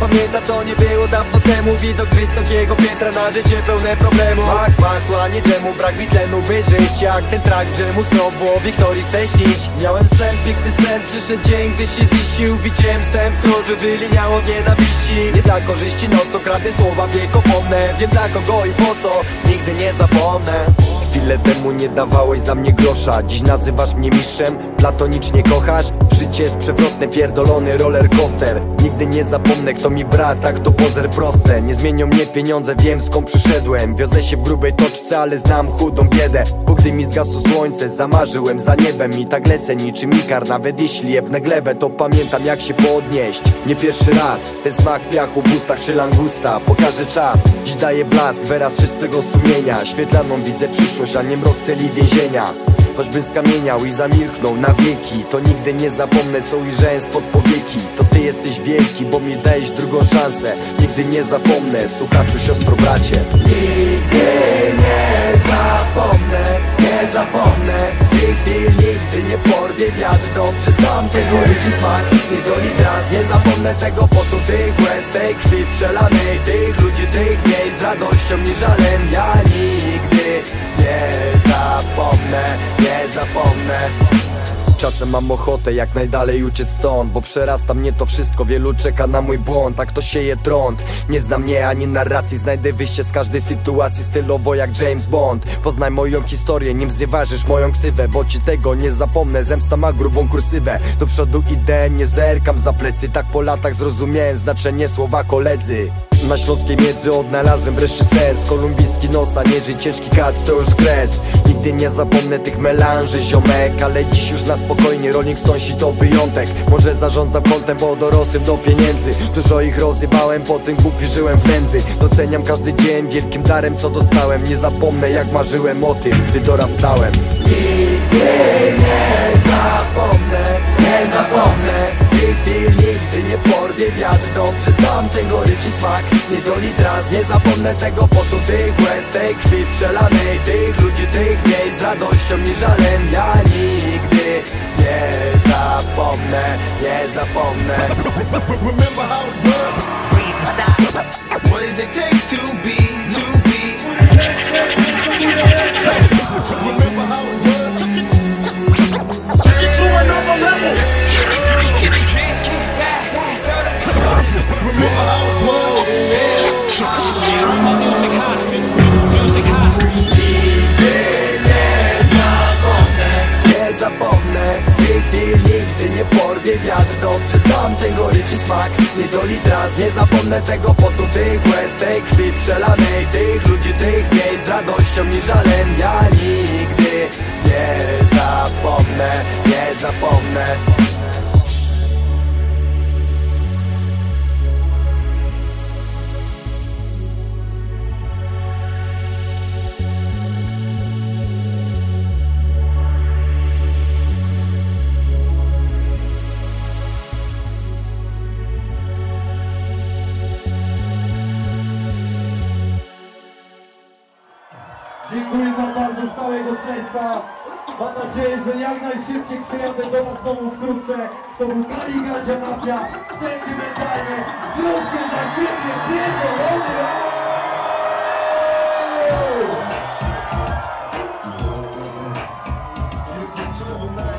pamiętam to nie było dawno temu. Widok z wysokiego piętra na życie pełne problemu. Smak masła, nie dżemu, brak mi tlenu. By żyć Jak ten track dżemu znowu o Wiktorii chcę śnić. Miałem sen, piękny sen, przyszedł dzień, gdy się ziścił. Widziałem sen, krąży wyliniało nienawiści Nie dla korzyści, no co kradnę słowa wiekopomne Wiem dla kogo i po co, nigdy nie zapomnę Chwilę temu nie dawałeś za mnie grosza? Dziś nazywasz mnie mistrzem, platonicznie kochasz? Życie jest przewrotne, pierdolony roller coaster. Nigdy nie zapomnę kto mi brat, tak to pozer proste. Nie zmienią mnie pieniądze, wiem skąd przyszedłem. Wiozę się w grubej toczce, ale znam chudą biedę gdy mi zgasło słońce, zamarzyłem za niebem I tak lecę niczym ikar, nawet jeśli jebnę glebę To pamiętam jak się podnieść, nie pierwszy raz Ten smak piachu w ustach czy langusta. Pokaże czas, dziś daję blask, wyraz czystego sumienia. Świetlaną widzę przyszłość, a nie mrok celi więzienia. Choćbym skamieniał i zamilknął na wieki To nigdy nie zapomnę co ujrzałem spod powieki. To ty jesteś wielki, bo mi dajesz drugą szansę. Nigdy nie zapomnę, słuchaczu, siostro, bracie. Nigdy nie zapomnę, nie zapomnę chwil nigdy nie porwie wiatr. To przyznam tego ryczy smak, nie doli trans Nie zapomnę tego potu, tych łez, tej krwi przelanej Tych ludzi, tych miejsc, z radością i żalem Ja nigdy nie zapomnę, nie zapomnę Czasem mam ochotę jak najdalej uciec stąd Bo przerasta mnie to wszystko, wielu czeka na mój błąd Tak to sieje trąd, nie znam mnie ani narracji Znajdę wyjście z każdej sytuacji stylowo jak James Bond. Poznaj moją historię, nim znieważysz moją ksywę Bo ci tego nie zapomnę, zemsta ma grubą kursywę Do przodu idę, nie zerkam za plecy. Tak po latach zrozumiałem znaczenie słowa koledzy na śląskiej miedzy odnalazłem wreszcie sens. Kolumbijski nosa, nie żyć ciężki kac, to już kres Nigdy nie zapomnę tych melanży, ziomek. Ale dziś już na spokojnie, Rolling Stonesi to wyjątek. Może zarządzam kontem, bo dorosłem do pieniędzy. Dużo ich rozjebałem, po tym głupi żyłem w nędzy. Doceniam każdy dzień wielkim darem, co dostałem. Nie zapomnę jak marzyłem o tym, gdy dorastałem. Nigdy nie zapomnę, nie zapomnę nigdy nie porwie wiatr To przyznam ten goryczy smak. Nie doli trans, nie zapomnę tego potu Tych łez, tej krwi przelanej Tych ludzi, tych miejsc. Z radością i żalem Ja nigdy nie zapomnę, nie zapomnę. Remember how it was? Wiatr To przyznam ten goryczy smak Nie doli trans, nie zapomnę tego potu Tych łez, tej krwi przelanej Tych ludzi, serca. Mam nadzieję, że jak najszybciej przyjadę do Was znowu wkrótce. To był Kaligadzie Mafia, sentymentalnie. Zróbcie dla siebie pierdolony! Wielkie czoło